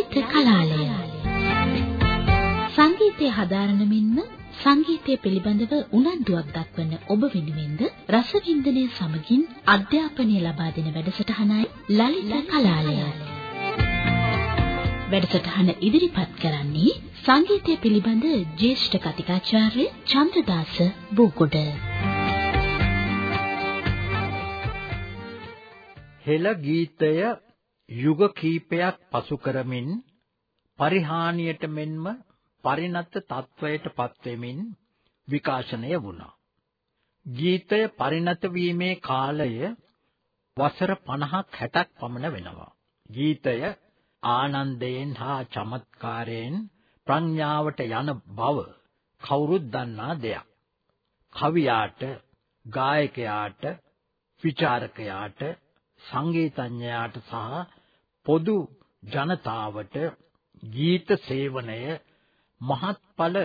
ලලිත කලාලය සංගීතය හදාරන මෙන්ම සංගීතය පිළිබඳව උනන්දුවක් දක්වන ඔබ වෙනුවෙන්ද රසවින්දනය සමගින් අධ්‍යාපනය ලබා දෙන වැඩසටහනයි ලලිත කලාලය. වැඩසටහන ඉදිරිපත් කරන්නේ සංගීතය පිළිබඳ ජ්‍යෙෂ්ඨ කතිකාචාර්ය චන්ද්‍රදාස බෝගොඩ. හෙළ ගීතය යුග කීපයක් පසු කරමින් පරිහානියට මෙන්ම පරිණත තත්වයට පත්වෙමින් විකාශනය වුණා. ගීතය පරිණත වීමේ කාලය වසර 50ක් 60ක් පමණ වෙනවා. ගීතය ආනන්දයෙන් හා චමත්කාරයෙන් ප්‍රඥාවට යන බව කවුරුත් දන්නා දෙයක්. කවියාට, ගායකයාට, විචාරකයාට, සංගීතඥයාට සහ පොදු ජනතාවට ගීත සේවනය මහත්ඵල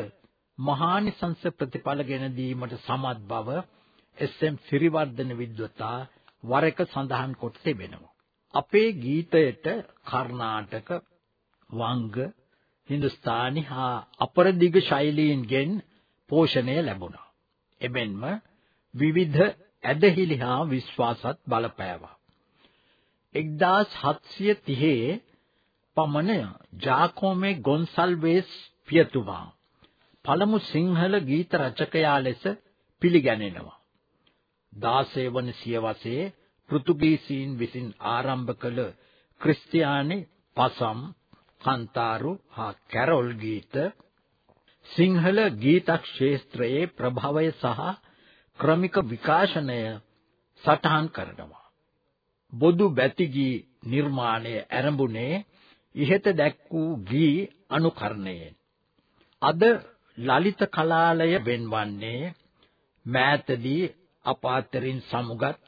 මහානිසංස ප්‍රතිඵල ගෙන දීමට සමත් බව එස්.එම්. සිරිවර්ධන විද්වතා වර එක සඳහන් කොට තිබෙනවා. අපේ ගීතයට කර්ණාටක වංග හින්දුස්ථානි හා අපරදිග ශෛලීන්ගෙන් පෝෂණය ලැබුණා. එමෙන්ම විවිධ ඇදහිලි හා විශ්වාසත් බලපෑවා. 1730 පමණ ජාකෝමේ ගොන්සල්වේස් පියතුමා පළමු සිංහල ගීත රචකයා ලෙස පිළිගැනෙනවා. 16 වන සියවසේ පෘතුගීසීන් විසින් ආරම්භ කළ ක්‍රිස්තියානි පසම් කන්තාරු හා කැරොල් ගීත සිංහල ගීත ක්ෂේත්‍රයේ ප්‍රභවය සහ ක්‍රමික විකාශනය සටහන් කරනවා. බොදු බැති ගී නිර්මාණය ආරම්භුනේ ඉහත දැක් වූ ගී අනුකරණයෙන්. අද ලලිත කලාලය වෙන්වන්නේ මෑතදී අප අතරින් සමුගත්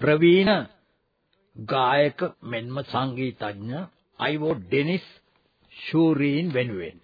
ප්‍රවීණ ගායක මෙන්ම සංගීතඥ අයිවෝ ඩෙනිස් ෂූරීන් වෙනුවෙන්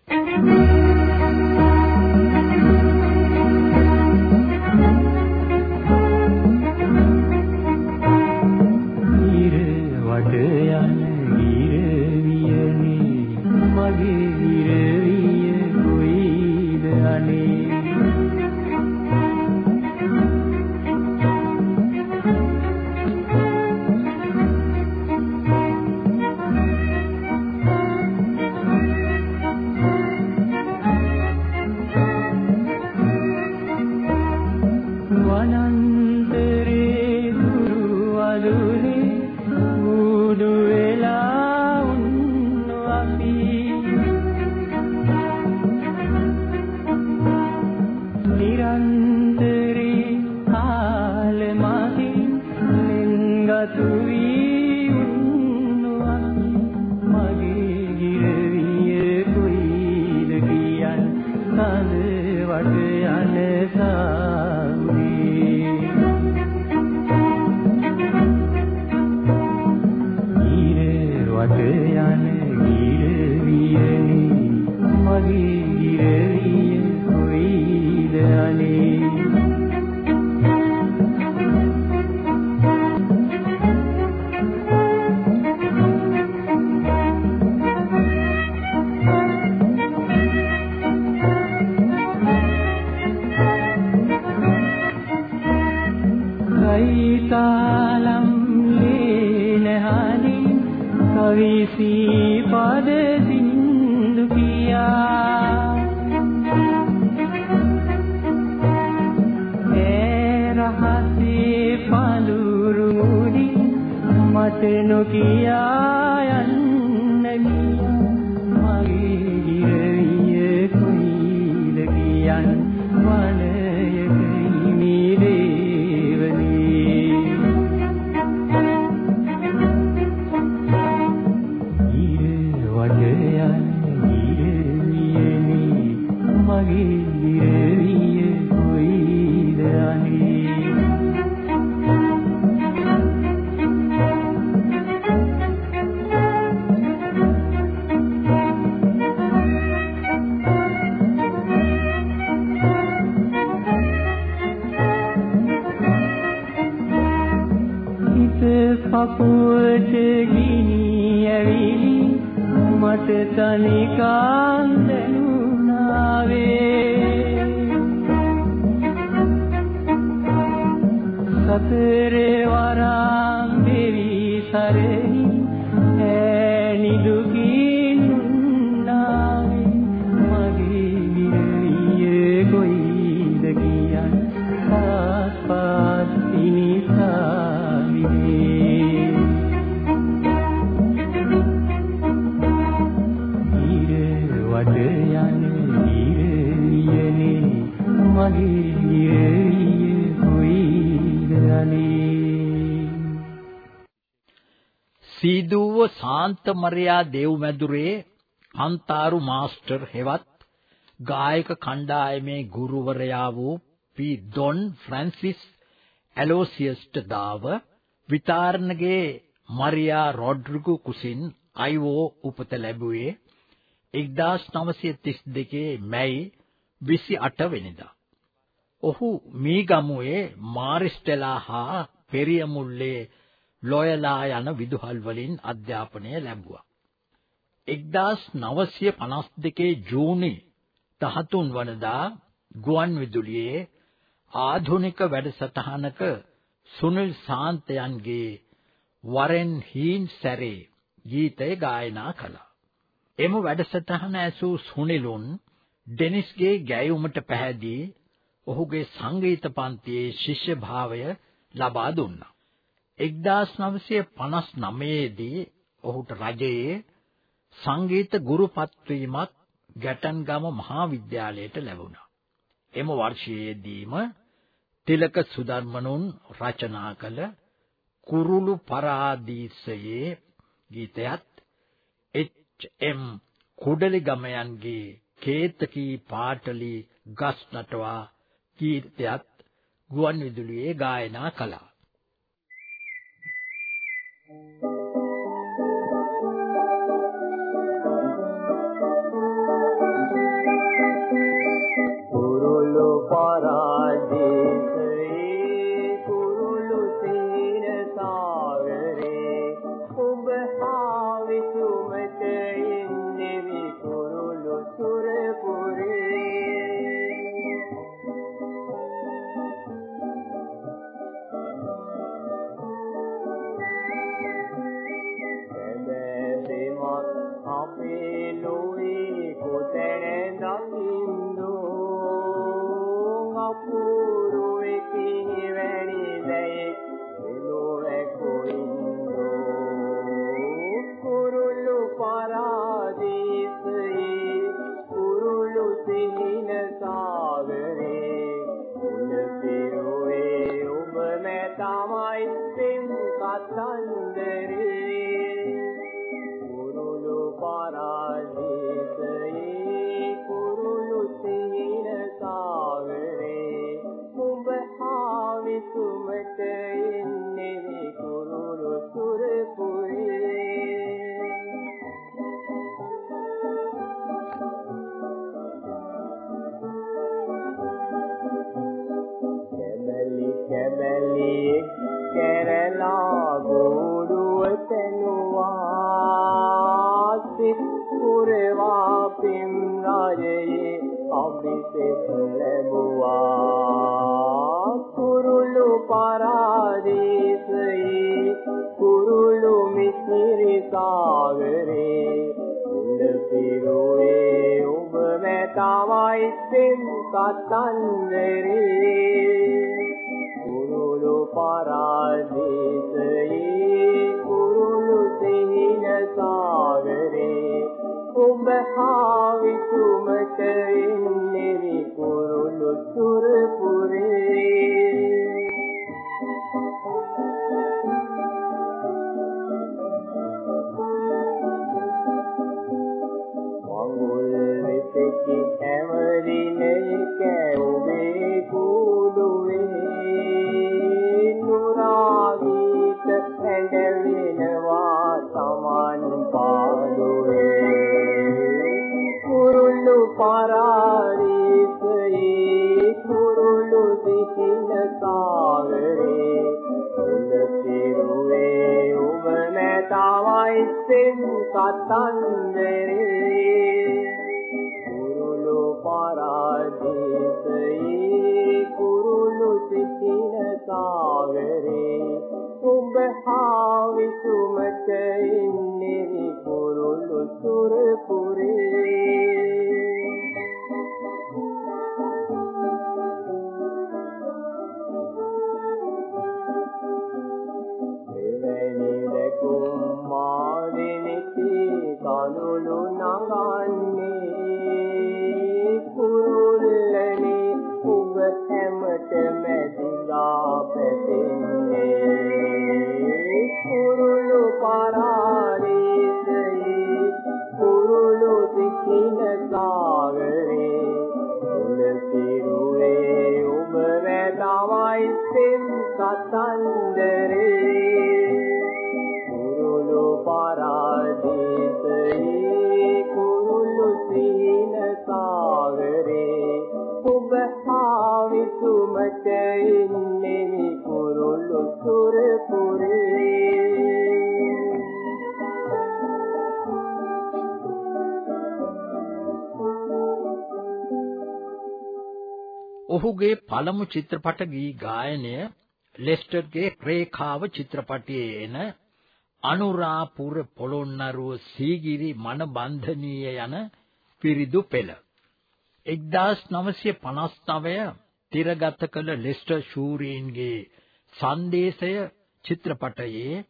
සින්දු කියා ඒ රහසේ පඳුරු මුනි මට නොකියා කපුවට ගිනි ඇවිලි මට තනිකන් දැනුණාවේ. සතරේ වරම් දෙවි සරේ සීදුව සාන්ත මරියා දේව්මැදුරේ අන්තාරු මාස්ටර් හෙවත් ගායක කණ්ඩායමේ ගුරුවරයා වූ පී ඩොන් ෆ්‍රැන්සිස් ඇලෝසියස්ට දාව Vitharanage Maria Rodrigo cousin Ivo උපත ලැබුවේ 1932 මැයි 28 වෙනිදා. ඔහු මීගමුවේ මාරිස්ටෙලා හා පෙරියමුල්ලේ ලොයලා යන විදුහල් වලින් අධ්‍යාපනය ලැබුවා. 1952 ජූනි 13 වනදා ගුවන් විදුලියේ ආධුනික වැඩසටහනක සුනිල් සාන්තයන්ගේ වරෙන් හීන් සැරේ ගීතය ගායනා කළා. එම වැඩසටහන ඇසූ සුනිලුන් ඩෙනිස්ගේ ගැයුමට පැහැදී ඔහුගේ සංගීත පන්තියේ ශිෂ්‍ය භාවය ලබා දුන්නා. 1959 දී ඔහුට රජයේ සංගීත ගුරුපත් වීමක් ගැටන්ගම මහාවිද්‍යාලයට ලැබුණා. එම වර්ෂයේදීම තිලක සුධර්මනුන් රචනා කළ කුරුළු පරාදීසයේ ගීතයත් එච්.එම්. කුඩලිගමයන්ගේ කේතකී පාටලි ගස් නටවා ගීතයත් ගුවන් විදුලියේ ගායනා කළා. කුරුළු වැදවයි සෙම් කතන්දරේ. ඔහුගේ පළමු චිත්‍රපට ගී ගායනය ලෙස්ටර්ගේ රේඛාව චිත්‍රපටයේ එන අනුරාපුර පොළොන්නරුව සීගිරි මනබන්ධනීය යන පිරිදු පෙළ. 1959 තිරගත කළ ලෙස්ටර් ෂූරීන්ගේ සංදේශය චිත්‍රපටයේ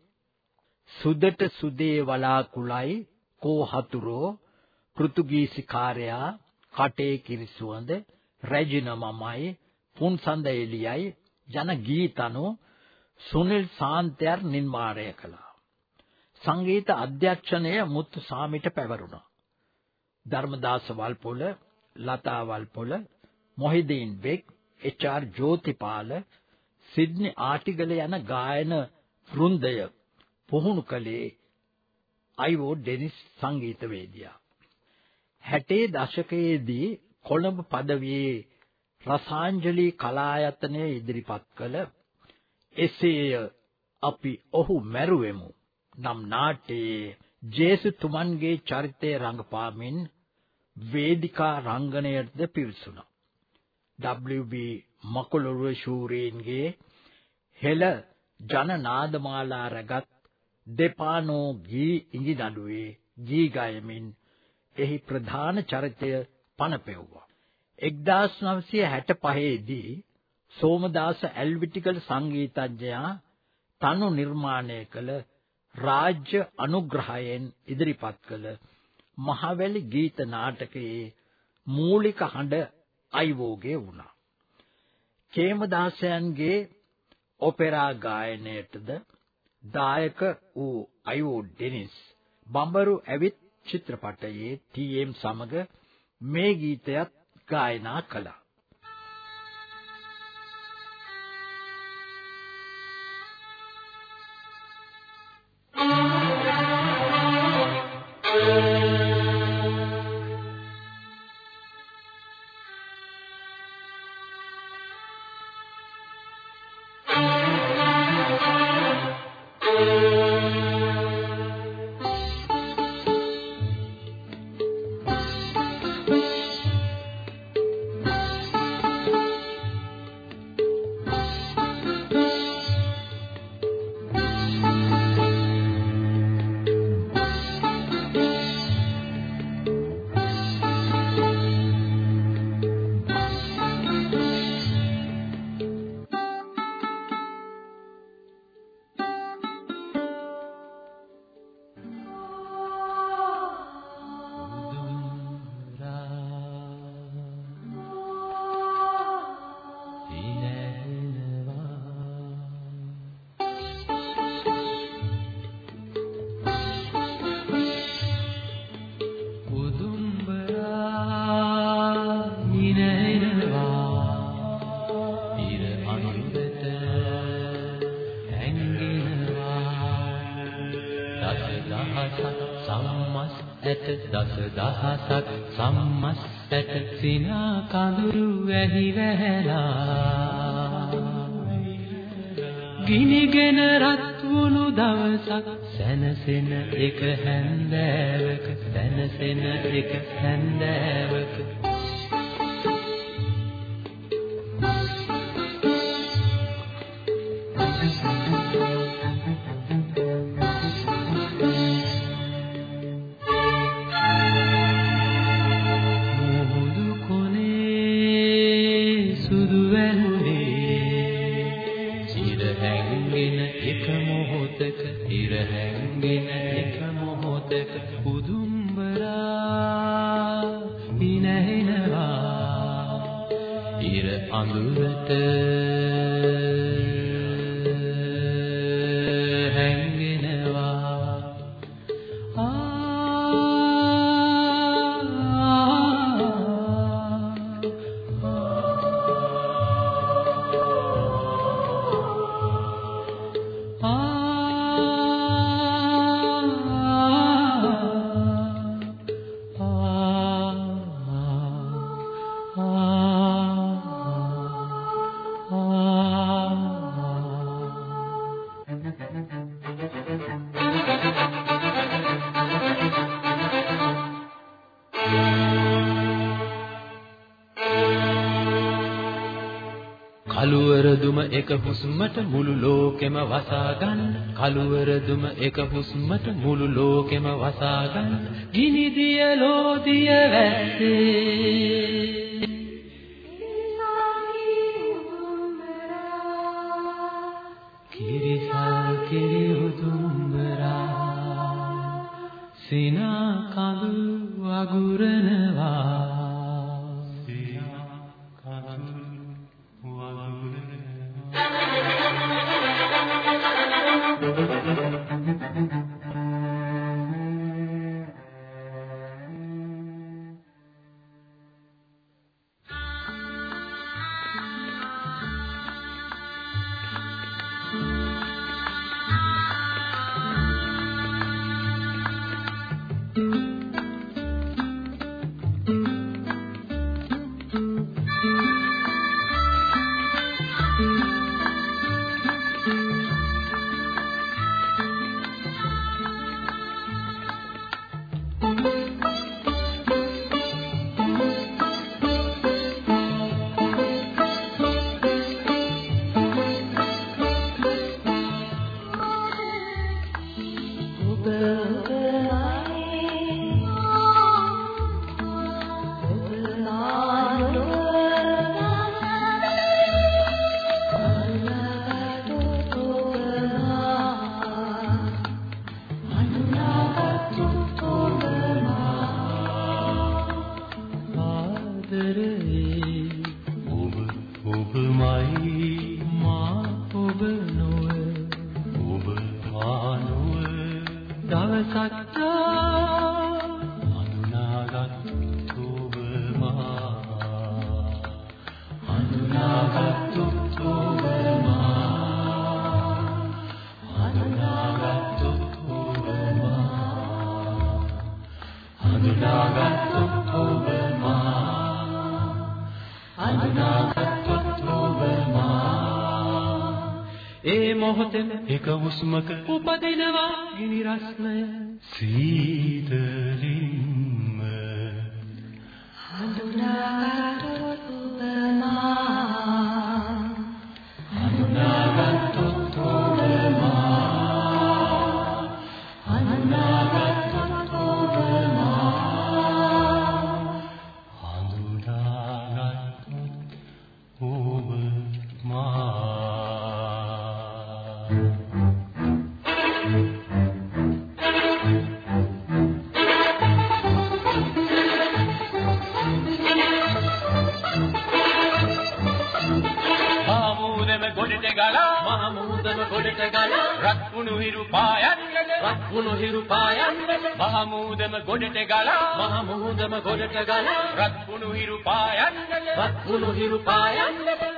සුදට සුදේ වලාකුලයි කෝ හතුරෝ පෘතුගීසිකාරයා කටේ කිරිසුවඳ රැජින මමයි පුන්සඳ එලියයි යන ගීතනු සුනිල් සාන්තයර් නිර්මාණය කළා. සංගීත අධ්‍යක්ෂණය මුත්තු සාමිට පැවරුණා. Dharmadasa Walpola, Latha Walpola, Mohideen Baig, H R. Jothipala, Sidney Attygalle යන ගායන වෘන්දය පුහුණු කළේ අයිවෝ ඩෙනිස් සංගීතවේදියා. 60 දශකයේදී කොළඹ පදවියේ රසාංජලි කලායතනය ඉදිරිපත් කළ එසේය අපි ඔහු මැරුවෙමු නම් නාට්‍යයේ ජේසුතුමන්ගේ චරිතය රඟපාමින් වේදිකා රංගනයටද පිවිසුණා. WB මකුලුරුව ශූරීන්ගේ හෙළ ජනනාදමාලා රැගත් දෙපානෝ ගී ඉඟි නඩුවේ ගී ගයමින් එහි ප්‍රධාන චරිතය පනපෙව්වා. 1965 දී සෝමදාස ඇල්විටිකල් සංගීතඥයා තනු නිර්මාණය කළ රාජ්‍ය අනුග්‍රහයෙන් ඉදිරිපත් කළ මහවැලි ගීත නාටකයේ මූලික හඬ අයිවෝගේ වුණා. කේමදාසයන්ගේ ඔපෙරා ගායනයටද දායක වූ අයිවෝ ඩෙනිස් බඹරු ඇවිත් චිත්‍රපටයේ ටී.එම්. සමග මේ ගීතයත් ගායනා කළා. දහසක් සම්මස් ඇට සිනා කඳුරු වැහි වැහැලා. ගිනිගෙන රත් වුණු දවසක් සැනසෙන එක හැන්දෑවක සැනසෙන එක හැන්දෑවක. එක හුස්මට මුළු ලෝකෙම වසා ගන්න. කලුවර දුම එක හුස්මට මුළු ලෝකෙම වසා ගන්න. ගිනි දිය ලෝදිය වැස්සේ. Thank you. මොහොතෙම එක හුස්මක උපදිනවා ගිනි රස්නය. සීතලින්ම. හඳුනාගත් හිරු පායන්නට මහමූදම ගොඩට ගලා. මහමූදම ගොඩට ගලා. රත්කුණු හිරු පායන්නට රත්කුණු හිරු පායන්නට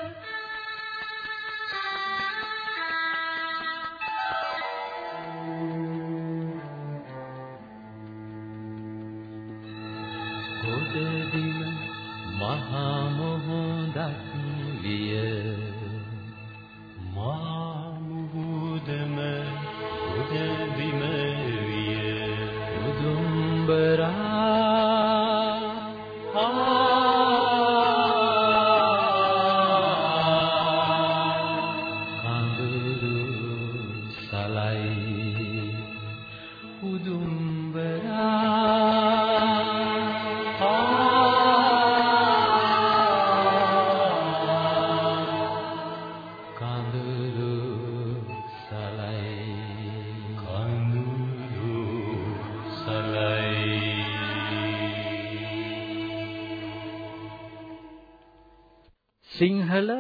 සිංහල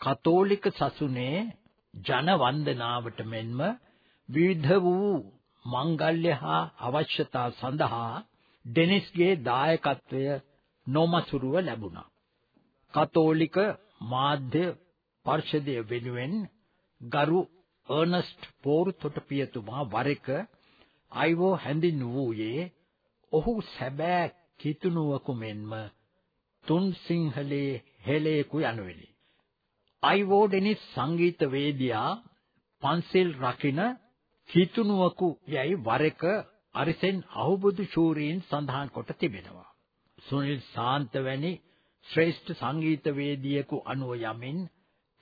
කතෝලික සසුනේ ජන වන්දනාවට මෙන්ම විවිධ වූ මංගල්‍ය හා අවශ්‍යතා සඳහා ඩෙනිස්ගේ දායකත්වය නොමසුරුව ලැබුණා. කතෝලික මාධ්‍ය පර්ෂදය වෙනුවෙන් ගරු අර්නස්ට් පෝර්තොට පියතුමා වර එක අයිවෝ හැඳින්වූයේ ඔහු සැබෑ කිතුණුවකු මෙන්ම තුන් සිංහලේ හෙළයෙකු යනුවෙනි. අයිවෝ ඩෙනිස් සංගීතවේදියා පන්සිල් රකින කිතුණුවකු යයි වර එක අරිසෙන් අහුබුදු ශූරීන් සඳහන් කොට තිබෙනවා. සුනිල් සාන්ත වැනි ශ්‍රේෂ්ඨ සංගීතවේදියෙකු අනුව යමින්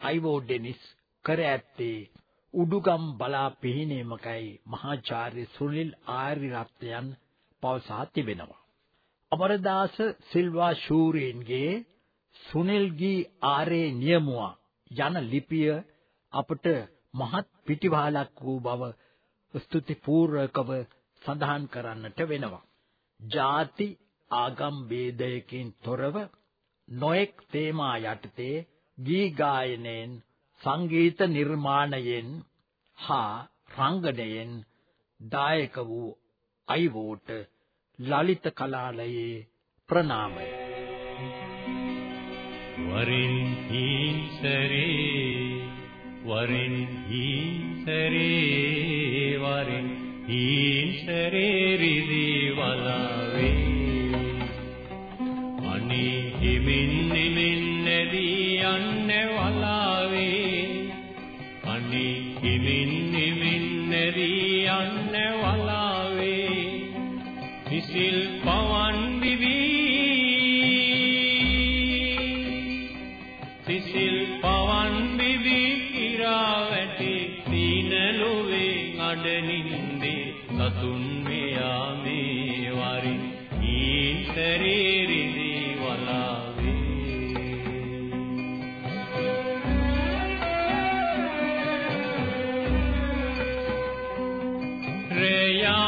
අයිවෝ ඩෙනිස් කර ඇත්තේ උඩුගම් බලා පිහිනීමකයි මහාචාර්ය සුනිල් ආරියරත්නයන් පවසා තිබෙනවා. අමරදාස සිල්වා ශූරීන්ගේ සුනිල්ගී ආරේ නියමුවා යන ලිපිය අපට මහත් පිටිවහලක් වූ බව ස්තුතිපූර්වකව සඳහන් කරන්නට වෙනවා. ಜಾති ආගම් ભેදයකින් තොරව නොඑක් තේමා යටතේ ගී ගායනයෙන් සංගීත නිර්මාණයෙන් හා රංගනයෙන් දායක වූ අයිවෝට ලලිත කලාලයේ ප්‍රණාමය वरिन्हीं सरे वरिन्हीं सरे वरिन्हीं सरे हृदि वलावे Shreya